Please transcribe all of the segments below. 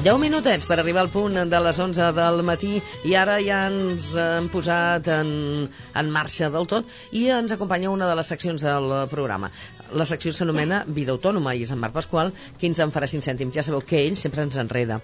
10 minutets per arribar al punt de les 11 del matí i ara ja ens hem posat en, en marxa del tot i ens acompanya una de les seccions del programa. La secció s'anomena Vida Autònoma i és en Marc Pasqual qui ens en farà 5 cèntims. Ja sabeu que ell sempre ens enreda.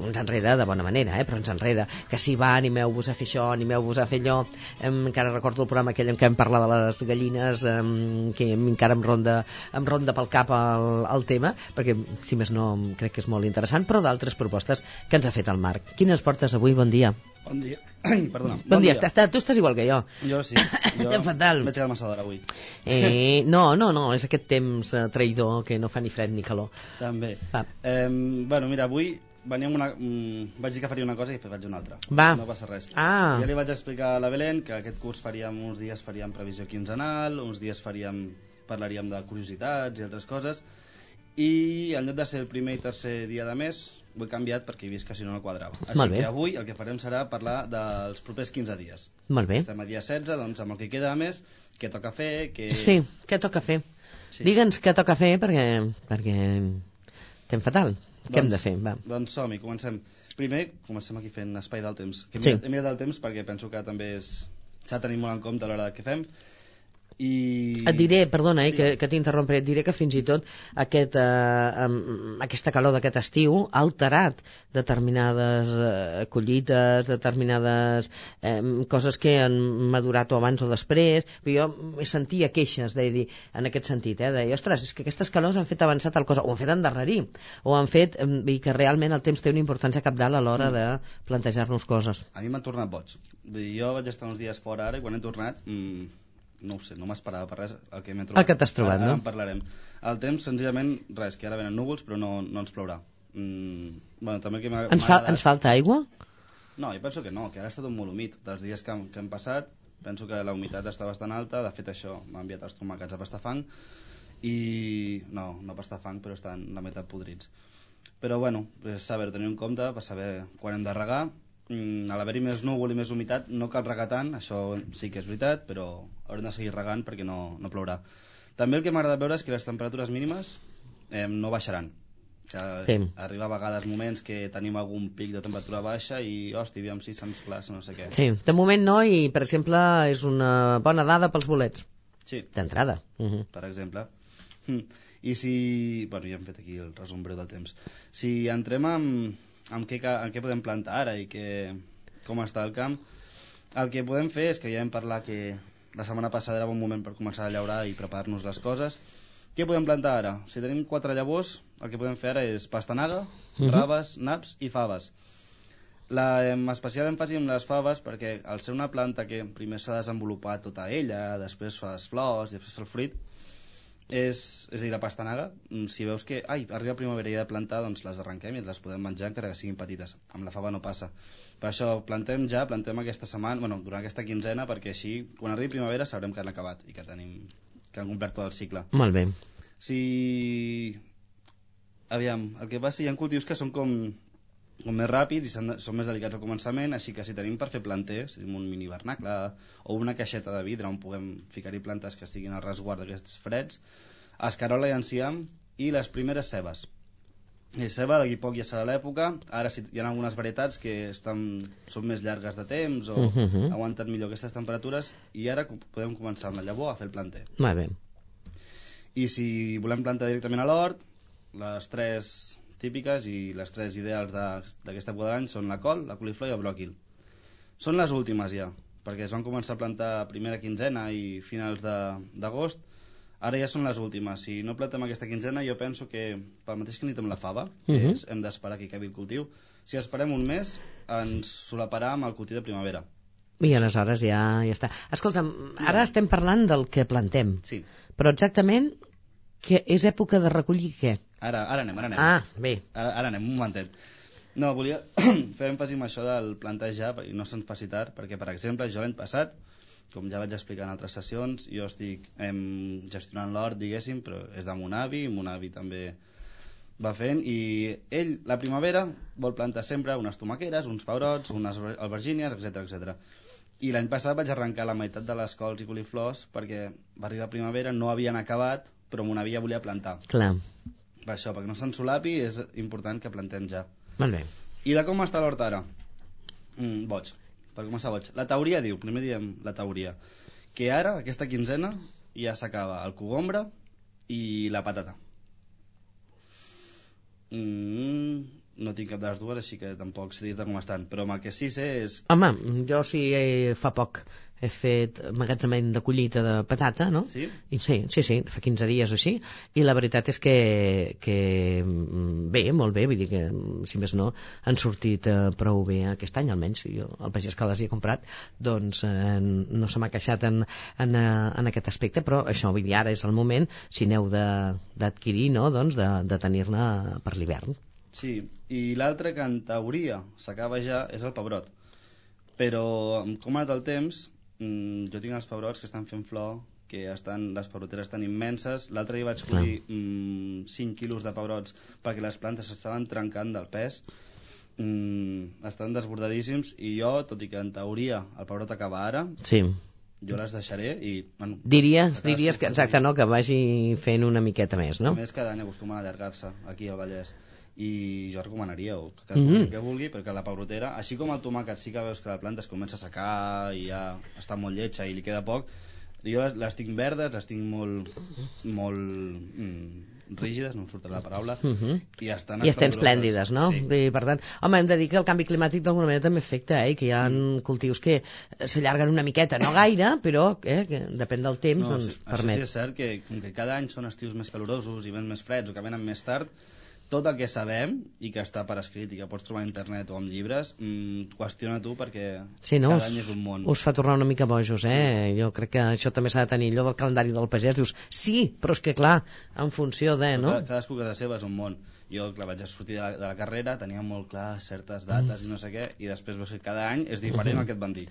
Ens enreda de bona manera, eh? però ens enreda. Que si va, animeu-vos a fer això, animeu-vos a fer allò. Em, encara recordo el programa aquell en què em parlava de les gallines, em, que encara em ronda, em ronda pel cap el, el tema, perquè si més no crec que és molt interessant, però d'altres propostes que ens ha fet el Marc. Quines portes avui? Bon dia. Bon dia. Ai, perdona. Bon, bon dia. dia. Estàs, tu estàs igual que jo. Jo sí. Jo Estem fatal. M'he aixecat massa d'hora avui. Eh, no, no, no, és aquest temps eh, traïdor que no fa ni fred ni calor. També. Va. Eh, bueno, mira, avui venia amb una... Mm, vaig dir que faria una cosa i després vaig una altra. Va. No passa res. Ah. Ja li vaig explicar a la Belén que aquest curs faríem uns dies faríem previsió quinzenal, uns dies faríem parlaríem de curiositats i altres coses i en lloc de ser el primer i tercer dia de mes ho he canviat perquè he vist que si no no quadrava. Així Molt bé. que avui el que farem serà parlar dels propers 15 dies. Molt bé. Estem a dia 16, doncs amb el que queda mes, què toca fer, què... Sí, què toca fer? Sí. Digue'ns què toca fer perquè, perquè estem fatal. Què hem de fer? Va. Doncs som-hi, comencem. Primer, comencem aquí fent espai del temps. Que he, Sí. mirat, he mirat el temps perquè penso que també és... s'ha de tenir molt en compte a l'hora que fem. I... Et diré, perdona, eh, que, que t'interrompré, et diré que fins i tot aquest, eh, aquesta calor d'aquest estiu ha alterat determinades eh, collites, determinades eh, coses que han madurat o abans o després. Jo sentia queixes, de dir, en aquest sentit, eh, de dir, ostres, és que aquestes calors han fet avançar tal cosa, o han fet endarrerir, o han fet eh, i que realment el temps té una importància capdalt a l'hora de plantejar-nos coses. A mi m'han tornat boig. Jo vaig estar uns dies fora ara i quan he tornat... Mm, no ho sé, no m'esperava per res el que m'he trobat. El que t'has trobat, ara, no? Ara en parlarem. El temps, senzillament, res, que ara venen núvols, però no, no ens plourà. Mm, bueno, també que Ens, fa, ens falta aigua? No, jo penso que no, que ara està tot molt humit. Dels dies que, que hem passat, penso que la humitat està bastant alta. De fet, això m'ha enviat els tomàquets a pastar fang. I... No, no pastar fang, però estan la meitat podrits. Però, bueno, és saber tenir en compte per saber quan hem de regar. Mm, a l'haver-hi més núvol i més humitat no cal regar tant, això sí que és veritat, però haurem de seguir regant perquè no, no plourà. També el que m'ha agradat veure és que les temperatures mínimes eh, no baixaran. Que Sí. Arriba a vegades moments que tenim algun pic de temperatura baixa i, hosti, aviam si se'ns glaça, no sé què. Sí, de moment no, i per exemple és una bona dada pels bolets, Sí, d'entrada. Uh -huh. per exemple. Hm. I si... Bueno, ja hem fet aquí el resum breu del temps. Si entrem amb, amb què, en què podem plantar ara i què, com està el camp, el que podem fer és que ja hem parlat que la setmana passada era bon moment per començar a llaurar i preparar-nos les coses. Què podem plantar ara? Si tenim quatre llavors, el que podem fer ara és pastanaga, Mhm. raves, naps i faves. La, amb especial èmfasi amb les faves perquè al ser una planta que primer s'ha desenvolupat tota ella, després fa les flors, després fa el fruit, és, és a dir, la pastanaga, mm, si veus que ai, arriba primavera i de plantar, doncs les arrenquem i les podem menjar encara que siguin petites. Amb la fava no passa. Per això plantem ja, plantem aquesta setmana, bueno, durant aquesta quinzena, perquè així, quan arribi primavera, sabrem que han acabat i que tenim que han complert tot el cicle. Molt bé. Si... Aviam, el que passa, hi ha cultius que són com, com més ràpids i són més delicats al començament, així que si tenim per fer planter, si tenim un mini vernacle o una caixeta de vidre on puguem ficar-hi plantes que estiguin al resguard d'aquests freds, escarola i enciam i les primeres cebes. I ceba, d'aquí poc ja serà l'època, ara sí, hi ha algunes varietats que estan, són més llargues de temps o Mhm. aguanten millor aquestes temperatures i ara podem començar amb la llavor a fer el planter. Molt bé. I si volem plantar directament a l'hort, les tres típiques i les tres ideals de- d'aquesta època de l'any són la col, la coliflor i el bròquil. Són les últimes ja, perquè es van començar a plantar a primera quinzena i finals de- d'agost, ara ja són les últimes. Si no plantem aquesta quinzena, jo penso que pel mateix que nit amb la fava, que Mhm. és, hem d'esperar que acabi el cultiu, si esperem un mes, ens solaparà amb el cultiu de primavera. I aleshores ja, ja està. Escolta'm, ara estem parlant del que plantem, Sí, però exactament que és època de recollir què? Ara, ara anem, ara anem. Ah, bé. Ara, ara anem, un momentet. No, volia fer èmfasi amb això del plantejar i no se'ns faci tard, perquè, per exemple, jo l'any passat, com ja vaig explicar en altres sessions, jo estic em, gestionant l'hort, diguéssim, però és de mon avi, mon avi també va fent, i ell, la primavera, vol plantar sempre unes tomaqueres, uns pebrots, unes albergínies, etc etc. I l'any passat vaig arrencar la meitat de les cols i coliflors perquè va arribar primavera, no havien acabat, però mon avi ja volia plantar. Clar. Per això, perquè no s'ensolapi, és important que plantem ja. Molt bé. I de com està l'hort ara? Mm, boig. Per començar boig. La teoria diu, primer diem la teoria, que ara, aquesta quinzena, ja s'acaba el cogombre i la patata. Mm, no tinc cap de les dues, així que tampoc sé dir-te com estan. Però amb el que sí sé és... Home, jo sí eh, fa poc he fet magatzement de collita de patata, no? Sí? I sí, sí, sí, fa 15 dies o així, i la veritat és que, que mm, bé, molt bé, vull dir que, mm, si més no, han sortit eh, prou bé aquest any, almenys, jo, el pagès que les he comprat, doncs eh, no se m'ha queixat en, en, eh, en aquest aspecte, però això, vull dir, ara és el moment, si n'heu de- d'adquirir, no?, doncs de, de tenir-ne per l'hivern. Sí, i l'altre que en teoria s'acaba ja és el pebrot. Però com ha anat el temps, mm, jo tinc els pebrots que estan fent flor, que estan, les pebroteres estan immenses. L'altre dia vaig collir mm, 5 quilos de pebrots perquè les plantes s'estaven trencant del pes. Mm, estan desbordadíssims i jo, tot i que en teoria el pebrot acaba ara, Sí. jo les deixaré i... Bueno, Diries, diries que, exacte, no?, que vagi fent una miqueta més, no? A més, cada any acostumen a allargar-se aquí al Vallès i jo recomanaria o que Mhm. mm -hmm. que vulgui perquè la pebrotera, així com el tomàquet sí que veus que la planta es comença a secar i ja està molt lletja i li queda poc jo les, les tinc verdes, les tinc molt molt mm, rígides, no em surt la paraula Mhm. i estan I estan esplèndides, no? sí. I, per tant, home, hem de dir que el canvi climàtic d'alguna manera també afecta, eh? que hi ha Mm. cultius que s'allarguen una miqueta, no gaire, però eh, que depèn del temps, no, doncs sí, això permet. sí és cert que com que cada any són estius més calorosos i vents més freds o que venen més tard tot el que sabem i que està per escrit i que pots trobar a internet o amb llibres mmm, qüestiona tu perquè Sí, no? cada Us, any és un món us fa tornar una mica bojos, eh? Jo crec que això també s'ha de tenir, allò del calendari del pagès, dius, sí, però és que clar, en funció de, no? Cada, cadascú casa seva és un món. Jo, clar, vaig sortir de la, de la carrera, tenia molt clar certes dates i no sé què, i després veus que cada any és diferent el que et van dir.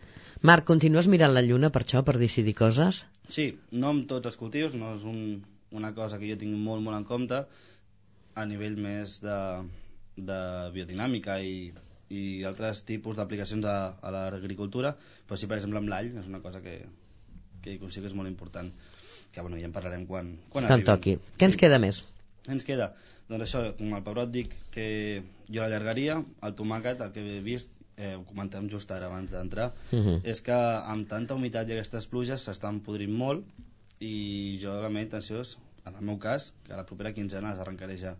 Marc, continues mirant la lluna per això, per decidir coses? Sí, no amb tots els cultius, no és un, una cosa que jo tinc molt, molt en compte, a nivell més de, de biodinàmica i, i altres tipus d'aplicacions a, a l'agricultura, però sí, per exemple, amb l'all, és una cosa que, que considero que és molt important, que bueno, ja en parlarem quan, quan Quan arribi. toqui. Què ens queda més? Ens queda? Doncs això, com el pebrot dic que jo l'allargaria, el tomàquet, el que he vist, eh, ho comentàvem just ara abans d'entrar, Uh -huh. és que amb tanta humitat i aquestes pluges s'estan podrint molt i jo la meva intenció és, en el meu cas, que a la propera quinzena les arrencaré ja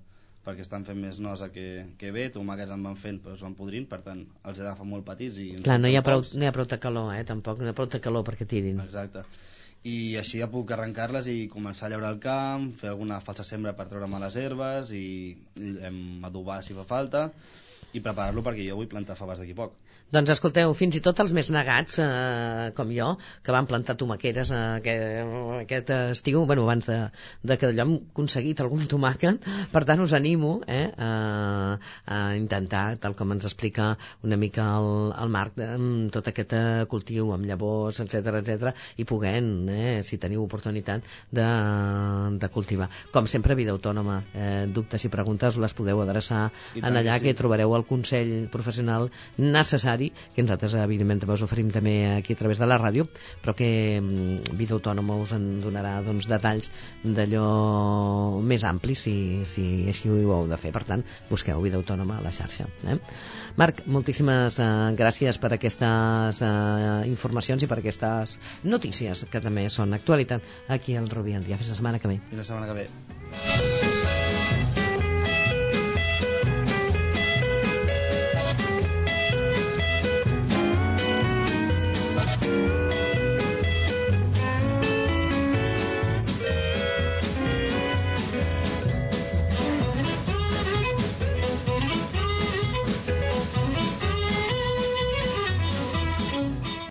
perquè estan fent més nosa que, que bé, tomàquets en van fent però es van podrint, per tant els he d'agafar molt petits i Clar, no hi, ha prou, no hi ha prou de calor, eh? Tampoc, no hi ha prou de calor perquè tirin. Exacte. I així ja puc arrencar-les i començar a llaurar el camp, fer alguna falsa sembra per treure'm les herbes i em, adobar si fa falta i preparar-lo perquè jo vull plantar faves d'aquí poc. Doncs escolteu, fins i tot els més negats, eh, com jo, que van plantar tomaqueres eh, aquest, aquest estiu, bueno, abans de, de que allò hem aconseguit algun tomàquet, per tant us animo eh, a, a intentar, tal com ens explica una mica el, el Marc, de, amb tot aquest eh, cultiu amb llavors, etc etc i puguent, eh, si teniu oportunitat, de, de cultivar. Com sempre, vida autònoma, eh, dubtes i preguntes les podeu adreçar en allà sí. que trobareu el consell professional necessari, que nosaltres evidentment també us oferim també aquí a través de la ràdio, però que mm, Vida Autònoma us en donarà doncs, detalls d'allò més ampli si, si així ho heu de fer. Per tant, busqueu Vida Autònoma a la xarxa. Eh? Marc, moltíssimes eh, gràcies per aquestes eh, informacions i per aquestes notícies que també són actualitat aquí al Rubi al dia. Fins la setmana que ve. Fins la setmana que ve.